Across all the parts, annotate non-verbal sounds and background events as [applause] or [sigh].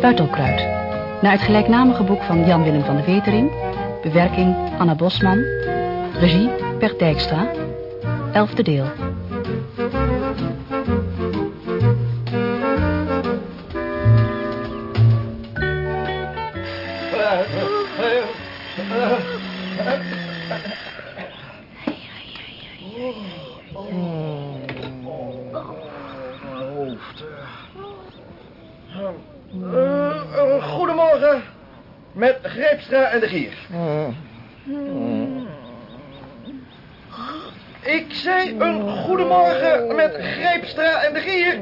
Buitelkruid. Naar het gelijknamige boek van Jan-Willem van de Vetering. Bewerking Anna Bosman. Regie Bert Dijkstra. Elfde deel. Hoofd. Goedemorgen. Met Greepstra en de Gier. Ik zei een goedemorgen met Greepstra en de Gier.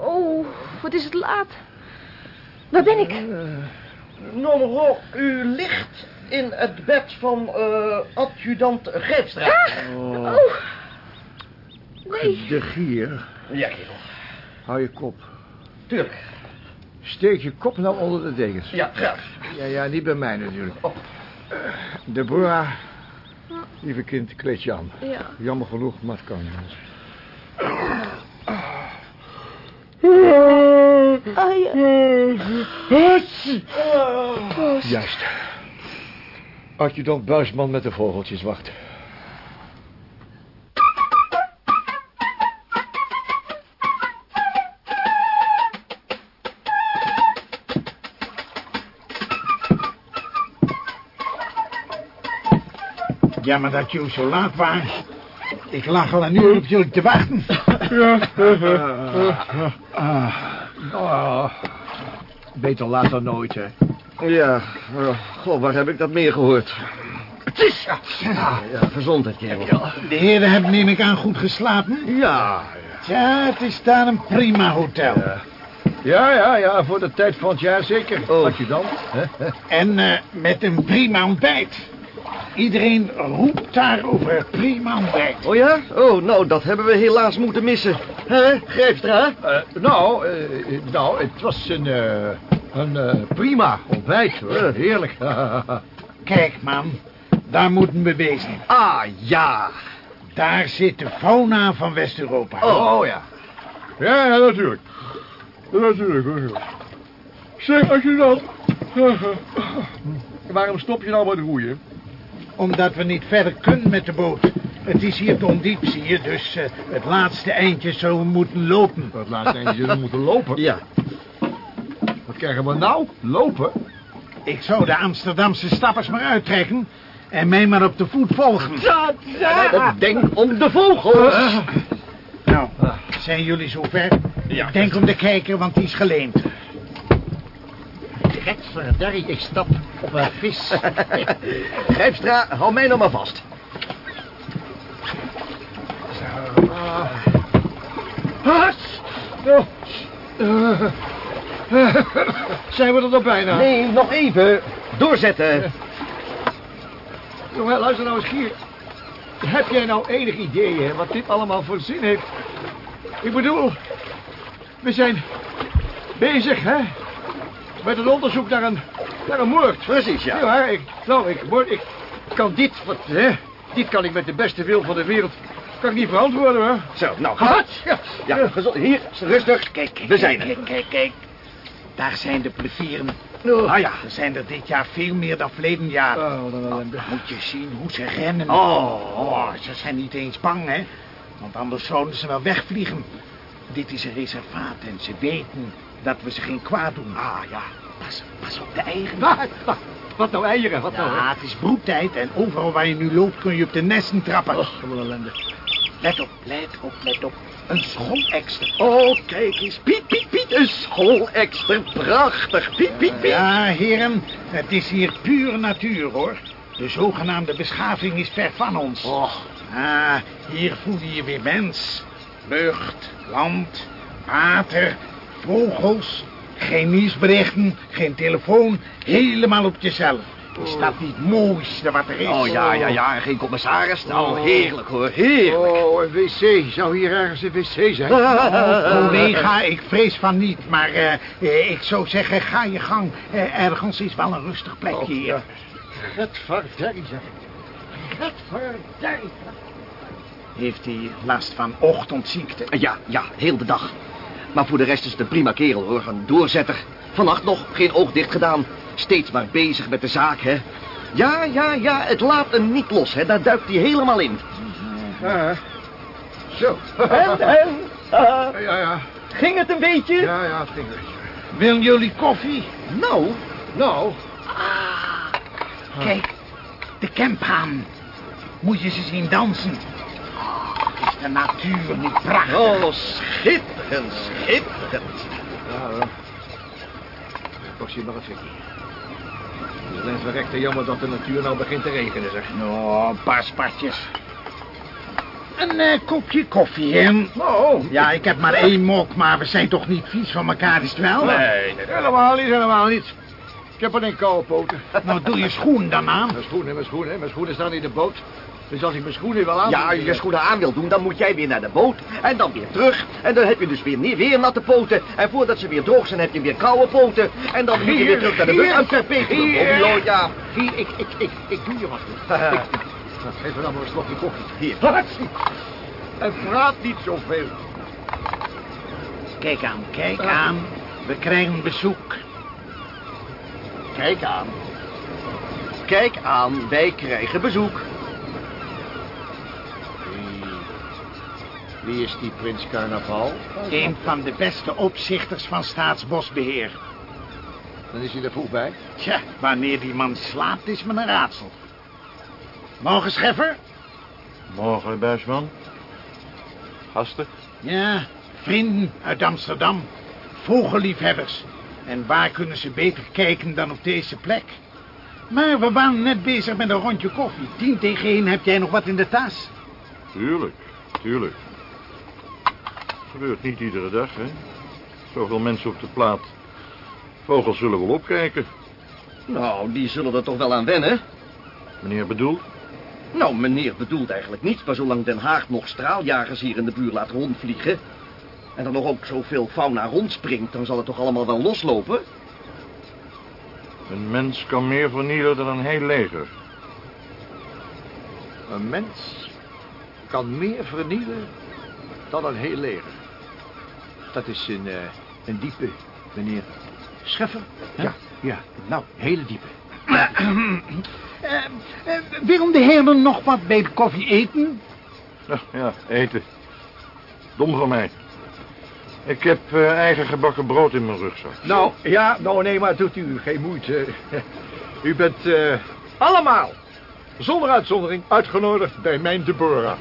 Oh, wat is het laat. Waar ben ik? Non, mevrouw, u ligt in het bed van eh, adjudant Greepstra. Oh. Nee. De gier. Ja, kerel. Hou je kop. Tuurlijk. Steek je kop nou onder de dekens. Ja, graag. Ja, ja, niet bij mij natuurlijk. Oh. Deborah, lieve kind, kleed je aan. Ja. Jammer genoeg, maar het kan niet. Ah, ja. Juist. Adjudant Buisman met de vogeltjes wacht. Jammer dat jullie zo laat waren. Ik lag al een uur op jullie te wachten. Ah, beter laat dan nooit, hè. Ja, uh, goh, waar heb ik dat meer gehoord? Het is... Ja, gezondheid, kerel. De heren hebben neem ik aan goed geslapen. Ja, Ja, het is daar een prima hotel. Ja, ja, ja, voor de tijd van het jaar zeker. Oh. Adjudant. hè? En eh, met een prima ontbijt. Iedereen roept daar over het prima ontbijt. Oh ja? Oh, nou, dat hebben we helaas moeten missen. Hè, Greepstra? Eh, nou, eh, nou, het was een, eh, een prima ontbijt, hoor. Heerlijk. [laughs] Kijk, man. Daar moeten we wezen. Ah, ja. Daar zit de fauna van West-Europa. Oh. ja. Ja, ja, natuurlijk. Natuurlijk, hoor. Zeg, adjudant. [laughs] Waarom stop je nou met roeien? Omdat we niet verder kunnen met de boot. Het is hier te ondiep, zie je. Dus eh, het laatste eindje zullen we moeten lopen. [laughs] Dat laatste eentje, jullie moeten lopen. Ja. Wat krijgen we nou? Lopen? Ik zou de Amsterdamse stappers maar uittrekken... en mij maar op de voet volgen. Denk om de vogels. Nou, zijn jullie zover? Ja. Ik denk om de kijker, want die is geleend. Getverderrie, ik stap op een vis. Grijpstra, hou mij nou maar vast. Oh. Zijn we er nog bijna? Nee, nog even. Doorzetten. Jongen, luister nou eens hier. Heb jij nou enig idee hè, wat dit allemaal voor zin heeft? Ik bedoel, we zijn bezig, hè? Met een onderzoek naar een, naar een moord. Precies, ja. Ja, ik, nou, ik, word, ik kan dit, wat, hè? Dit kan ik met de beste wil van de wereld, kan ik niet verantwoorden, hoor. Zo, nou, gezond. Ja, Ja, gezond. Hier, rustig. Kijk, we zijn er. Kijk, kijk, kijk. Daar zijn de plevieren. Oh. Ah ja, er zijn er dit jaar veel meer dan verleden jaar. Oh, wat een ellende. Moet je zien hoe ze rennen. Oh. Oh, ze zijn niet eens bang, hè. Want anders zouden ze wel wegvliegen. Dit is een reservaat en ze weten dat we ze geen kwaad doen. Ah ja, pas, pas op de eieren. Ah, wat nou eieren, wat nou? Ja, het is broedtijd en overal waar je nu loopt kun je op de nesten trappen. Wat ellende. Let op, let op, let op. Een schoolekster. Oh, kijk eens. Piet, Piet, Piet. Een schoolekster. Prachtig. Piet, Piet, Piet. Ja, heren, het is hier pure natuur, hoor. De zogenaamde beschaving is ver van ons. Och. Ah, hier voel je je weer mens. Lucht, land, water, vogels. Geen nieuwsberichten, geen telefoon. Helemaal op jezelf. Is dat niet het mooiste wat er is? Oh ja, ja, ja, en geen commissaris. Nou, heerlijk hoor, heerlijk. Oh, een wc. Zou hier ergens een wc zijn? [laughs] Collega, ik vrees van niet, maar eh, eh, ik zou zeggen, ga je gang. Eh, ergens is wel een rustig plekje Oh, hier. zeg. Gadverdarrie. Heeft hij last van ochtendziekte? Ja, ja, heel de dag. Maar voor de rest is het een prima kerel hoor, een doorzetter. Vannacht nog, geen oog dicht gedaan. Steeds maar bezig met de zaak, hè. Ja, ja, ja, het laat hem niet los, hè. Daar duikt hij helemaal in. Ja, zo. En, en, ah, Ja, ja. ging het een beetje? Ja, ja, het ging weg. Willen jullie koffie? Nou, Nou, Kijk, de kemphaan. Moet je ze zien dansen? Oh, is de natuur niet prachtig? oh, schitterend, schitterend. Ja, hoor. Hier nog een fikkie. Het is alleen verrekte jammer dat de natuur nou begint te regenen, zeg. Oh. Een eh, kopje koffie, hè? Oh, Ja, ik heb maar één mok, maar we zijn toch niet vies van elkaar, is het wel? nee, nee, helemaal niet, helemaal niet. Ik heb alleen koude poten. Nou, doe je schoen dan aan. Mijn schoenen, mijn schoenen, mijn schoenen staan in de boot. Dus als ik mijn schoenen wil aan... Ja, als je je schoenen aan wil doen, dan moet jij weer naar de boot. En dan weer terug. En dan heb je dus weer, weer natte poten. En voordat ze weer droog zijn, heb je weer koude poten. En dan moet je weer terug naar de boot. En perpetuum. hier. Oh, ja. Hier, ik, ik, ik, ik doe je wat. Nou, Geef me dan maar een slokje koffie. Hier. En praat niet zoveel. Kijk aan, kijk aan. We krijgen bezoek. Kijk aan. Kijk aan, wij krijgen bezoek. Wie is die prins carnaval? Een van de beste opzichters van staatsbosbeheer. Dan is hij er vroeg bij. Tja, wanneer die man slaapt is me een raadsel. Morgen, Scheffer? Morgen, Buisman. Gasten? Ja, vrienden uit Amsterdam. Vogelliefhebbers. En waar kunnen ze beter kijken dan op deze plek? Maar we waren net bezig met een rondje koffie. Tien tegen één heb jij nog wat in de tas. Tuurlijk, tuurlijk. Gebeurt niet iedere dag, hè? Zoveel mensen op de plaat. Vogels zullen wel opkijken. Nou, die zullen er toch wel aan wennen. Meneer bedoelt? Nou, meneer bedoelt eigenlijk niets, maar zolang Den Haag nog straaljagers hier in de buurt laat rondvliegen... en er nog ook zoveel fauna rondspringt, dan zal het toch allemaal wel loslopen? Een mens kan meer vernielen dan een heel leger. Een mens kan meer vernielen dan een heel leger. Dat is een, eh, een diepe, meneer Scheffer. hè? Ja. Ja, nou, hele diepe. Eh, eh, willen de heren nog wat bij de koffie eten? Ja, ja, eten. Dom van mij. Ik heb eh, eigen gebakken brood in mijn rugzak. Nou, ja, nou nee, maar doet u geen moeite. [laughs] U bent eh, allemaal, zonder uitzondering, uitgenodigd bij mijn Deborah.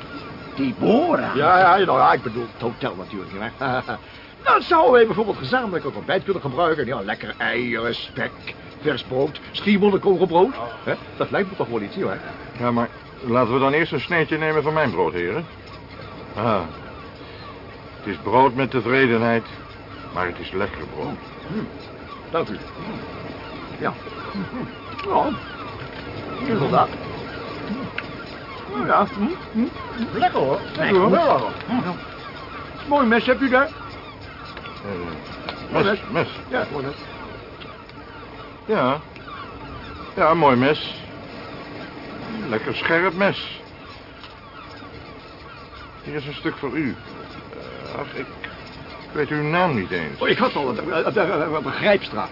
Deborah? Ja, ja, nou ja, ik bedoel het hotel natuurlijk. [laughs] nou, zouden wij bijvoorbeeld gezamenlijk ook ontbijt kunnen gebruiken. Ja, lekker eieren, spek, vers brood, schiermonnikorenbrood. Hè? Dat lijkt me toch wel iets, waar? Ja, maar laten we dan eerst een sneetje nemen van mijn brood, heren. Ah, het is brood met tevredenheid, maar het is lekker brood. Dank u. Ja. Ja. Inderdaad. Nou ja. hm, hm. Lekker hoor. Lekker hoor. Mooi mes heb u daar? Eh, mes, mes. Ja, mooi mes. Ja. Ja, mooi mes. Lekker scherp mes. Hier is een stuk voor u. Eh, ach, ik, ik weet uw naam niet eens. Oh, ik had al een, een, een, een Grijpstra.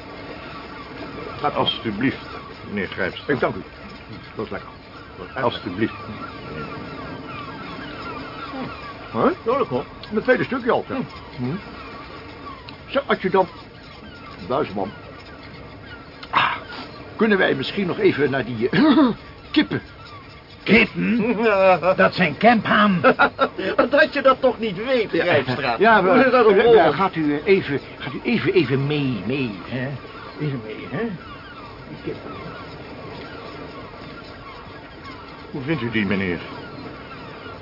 Gaat als. Alsjeblieft, meneer Grijpstra. Ik dank u. Dat is lekker. Alsjeblieft. Huh? Ja, dat klopt. Mijn tweede stukje al. Ja. Hm. Zo, adjudant. Buisman. Ah, kunnen wij misschien nog even naar die eh, kippen? Kippen? [laughs] Dat zijn kemphaan. [laughs] Dat je dat toch niet weet, Rijpstraat. Ja, Hoe is dat maar, ja, gaat u eh, even, gaat u even, even mee, mee, hè? Even mee, hè? Die kippen. Hoe vindt u die, meneer?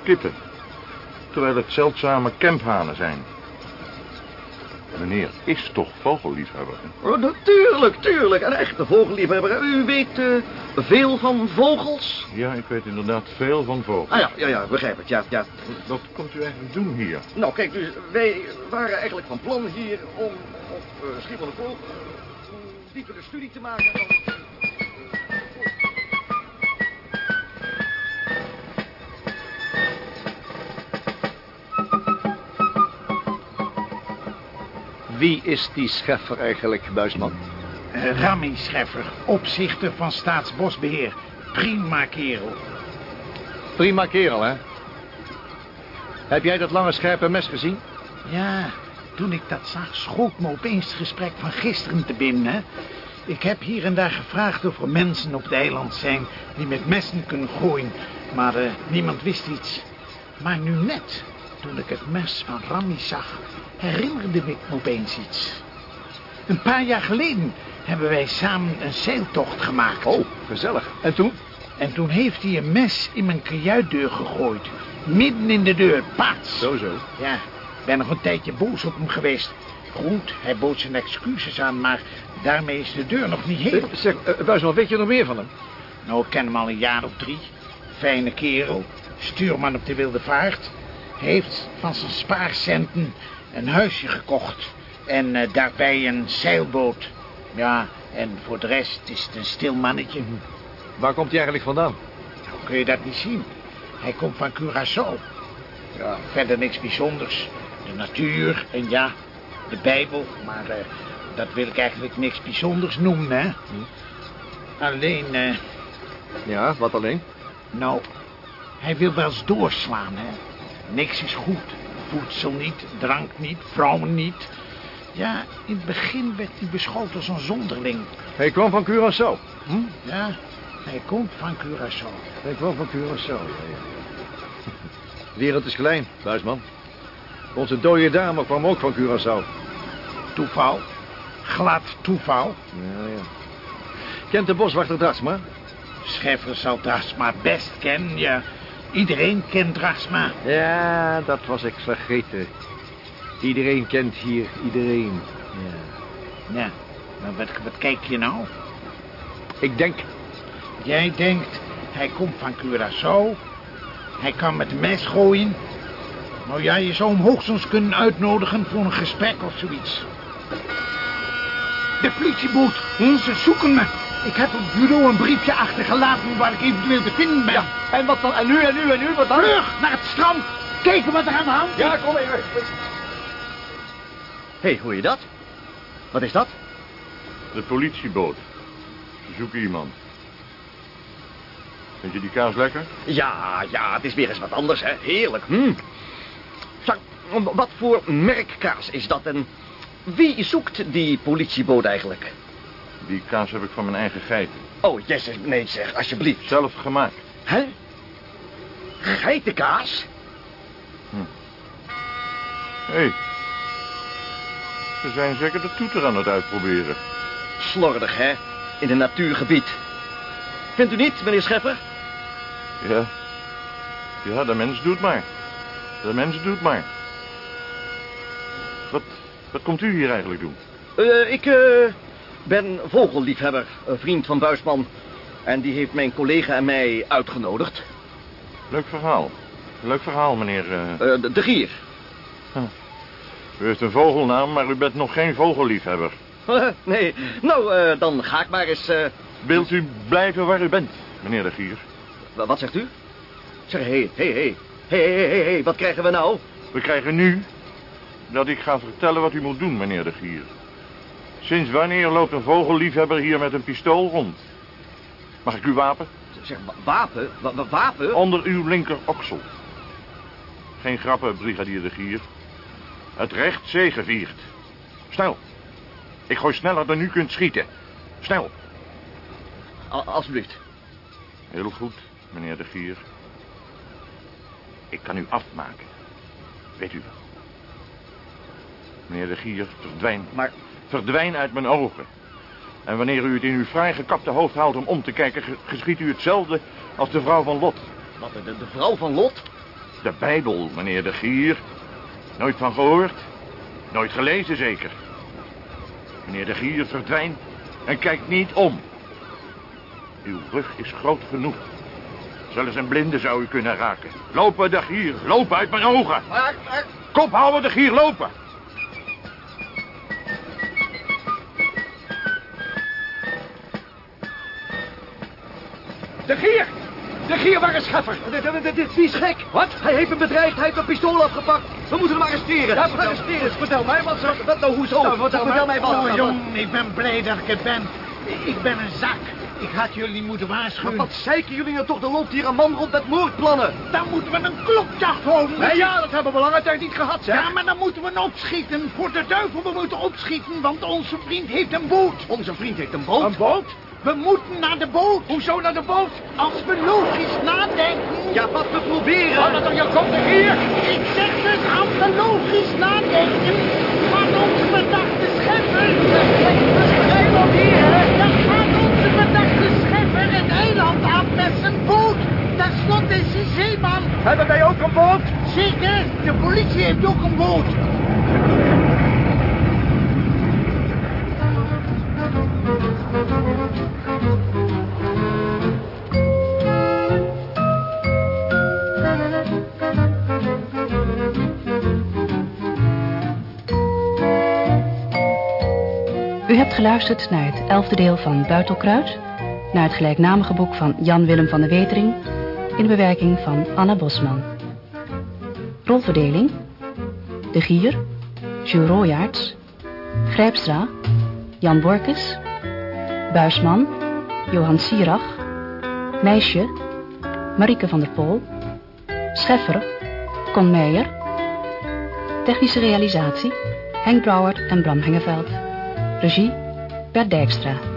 Kippen. Terwijl het zeldzame kemphanen zijn. Meneer is toch vogelliefhebber? Oh, natuurlijk, tuurlijk. Een echte vogelliefhebber. U weet eh, veel van vogels? Ja, ik weet inderdaad veel van vogels. Ah ja, ja, ja, begrijp het. Ja, ja. Wat komt u eigenlijk doen hier? Nou, kijk, dus wij waren eigenlijk van plan hier om op uh, Schiermonnikoog een diepere studie te maken van... Wie is die scheffer eigenlijk, Buisman? Uh, Rami Scheffer, opzichter van Staatsbosbeheer. Prima kerel. Prima kerel, hè? Heb jij dat lange scherpe mes gezien? Ja, toen ik dat zag, schoot me opeens het gesprek van gisteren te binnen. Ik heb hier en daar gevraagd of er mensen op het eiland zijn die met messen kunnen gooien. Maar eh, niemand wist iets. Maar nu net, toen ik het mes van Rami zag, herinnerde ik me opeens iets. Een paar jaar geleden hebben wij samen een zeiltocht gemaakt. Oh, gezellig. En toen? En toen heeft hij een mes in mijn kajuitdeur gegooid. Midden in de deur, paats. Zo, zo. Ja, ik ben nog een tijdje boos op hem geweest. Goed, hij bood zijn excuses aan, maar daarmee is de deur nog niet heel. Eh, Zeg, eh, Buisman, weet je nog meer van hem? Nou, ik ken hem al een jaar of drie. Fijne kerel, stuurman op de wilde vaart. Heeft van zijn spaarcenten een huisje gekocht. En eh, daarbij een zeilboot. Ja, en voor de rest is het een stil mannetje. Waar komt hij eigenlijk vandaan? Nou, kun je dat niet zien? Hij komt van Curaçao. Ja, verder niks bijzonders. De natuur en ja, de Bijbel. Maar eh, dat wil ik eigenlijk niks bijzonders noemen, hè. Alleen, eh, Ja, wat alleen? nou, hij wil wel eens doorslaan, hè. Niks is goed. Voedsel niet, drank niet, vrouwen niet. Ja, in het begin werd hij beschouwd als een zonderling. Hij kwam van Curaçao. Hm? Ja, hij komt van Curaçao. Hij kwam van Curaçao, ja, ja. De wereld is klein, Buisman. Onze dode dame kwam ook van Curaçao. Toeval. Glad toeval. Ja, ja. Kent de boswachter Dragsma? Scheffer zal Drasma best kennen, ja. Iedereen kent Drasma. Ja, dat was ik vergeten. Iedereen kent hier iedereen. Ja. Ja, maar wat, wat kijk je nou? Ik denk, Jij denkt, hij komt van Curaçao. Hij kan met een mes gooien. Nou ja, je zou hem hoogstens kunnen uitnodigen voor een gesprek of zoiets. De politieboot, ze zoeken me. Ik heb op het bureau een briefje achtergelaten waar ik eventueel te vinden ben. en wat dan? En nu, en nu, en nu, wat dan? Vlug naar het strand. Kijken wat er aan de hand is. Ja, kom even. Hé, hey, hoor je dat? Wat is dat? De politieboot. Ze zoeken iemand. Vind je die kaas lekker? Ja, ja, het is weer eens wat anders, hè. Heerlijk. Hm. Wat voor merkkaas is dat en wie zoekt die politieboot eigenlijk? Die kaas heb ik van mijn eigen geiten. Oh, jezus, nee zeg, alsjeblieft. Zelf gemaakt. Hè? Geitenkaas? Hé. Hey. Ze zijn zeker de toeter aan het uitproberen. Slordig, hè? In een natuurgebied. Vindt u niet, meneer Scheffer? Ja. Ja, de mens doet maar. De mens doet maar. Wat, wat komt u hier eigenlijk doen? Eh, ik eh, ben vogelliefhebber, een vriend van Buisman. En die heeft mijn collega en mij uitgenodigd. Leuk verhaal. Leuk verhaal, meneer. eh. Eh, de, de gier. U heeft een vogelnaam, maar u bent nog geen vogelliefhebber. nee, nou, eh, dan ga ik maar eens... eh, Wilt u blijven waar u bent, meneer de Gier? wa- wat zegt u? Zeg, hé, hé. Hé, hé, hé, hé, wat krijgen we nou? We krijgen nu dat ik ga vertellen wat u moet doen, meneer de Gier. Sinds wanneer loopt een vogelliefhebber hier met een pistool rond? Mag ik uw wapen? Zeg, wa- wapen? Wa- wa- wapen? Onder uw linker oksel. Geen grappen, brigadier de Gier. Het recht zegeviert. Snel. Ik gooi sneller dan u kunt schieten. Snel. Al- alsjeblieft. Heel goed, meneer de Gier. Ik kan u afmaken. Weet u wel. Meneer de Gier, verdwijn. Maar, Verdwijn uit mijn ogen. En wanneer u het in uw fraai gekapte hoofd haalt om om te kijken... ge- geschiet u hetzelfde als de vrouw van Lot. wat, de, de vrouw van Lot? De Bijbel, meneer de Gier. Nooit van gehoord? Nooit gelezen zeker. Meneer de Gier verdwijnt en kijkt niet om. Uw rug is groot genoeg. Zelfs een blinde zou u kunnen raken. Lopen de Gier, lopen uit mijn ogen. Kop houden de Gier, lopen. De gier! De gier, waar is Scheffer? Dit, is gek. Wat? Hij heeft me bedreigd, hij heeft mijn pistool afgepakt. We moeten hem arresteren. Ja, vertel- arresteren. vertel mij wat, Wat, nou, hoezo? Nou, vertel mij. wat. Oh, jong, ik ben blij dat ik het ben. Ik ben een zak. Ik had jullie moeten Maar waarschuwen. wat zeiken jullie nou toch? Er loopt hier een man rond met moordplannen. Dan moeten we een klokjacht houden. Nee, ja, dat hebben we lange tijd niet gehad, zeg. Ja, maar dan moeten we hem opschieten. Voor de duivel, we moeten opschieten, want onze vriend heeft een boot. Onze vriend heeft een boot. Een boot? We moeten naar de boot. Hoezo naar de boot? Als we logisch nadenken. Ja, wat we proberen. Wat dat er je komt, de gier! Ik zeg dus, als we logisch nadenken, van onze verdachte schepper. We ook hier, hè? Dan gaat onze verdachte schepper het eiland af met zijn boot. Ten slotte is hij zeeman. Hebben wij ook een boot? Zeker, de politie heeft ook een boot. U hebt geluisterd naar het elfde deel van Buitelkruid, naar het gelijknamige boek van Jan Willem van de Wetering, in bewerking van Anna Bosman. Rolverdeling: De Gier, Jules Royaerts, Grijpstra, Jan Borkes, Buisman, Johan Sierach, Meisje, Marieke van der Pol, Scheffer, Con Meijer, Technische realisatie, Henk Brouwer en Bram Hengeveld. Regie, Bert Dijkstra.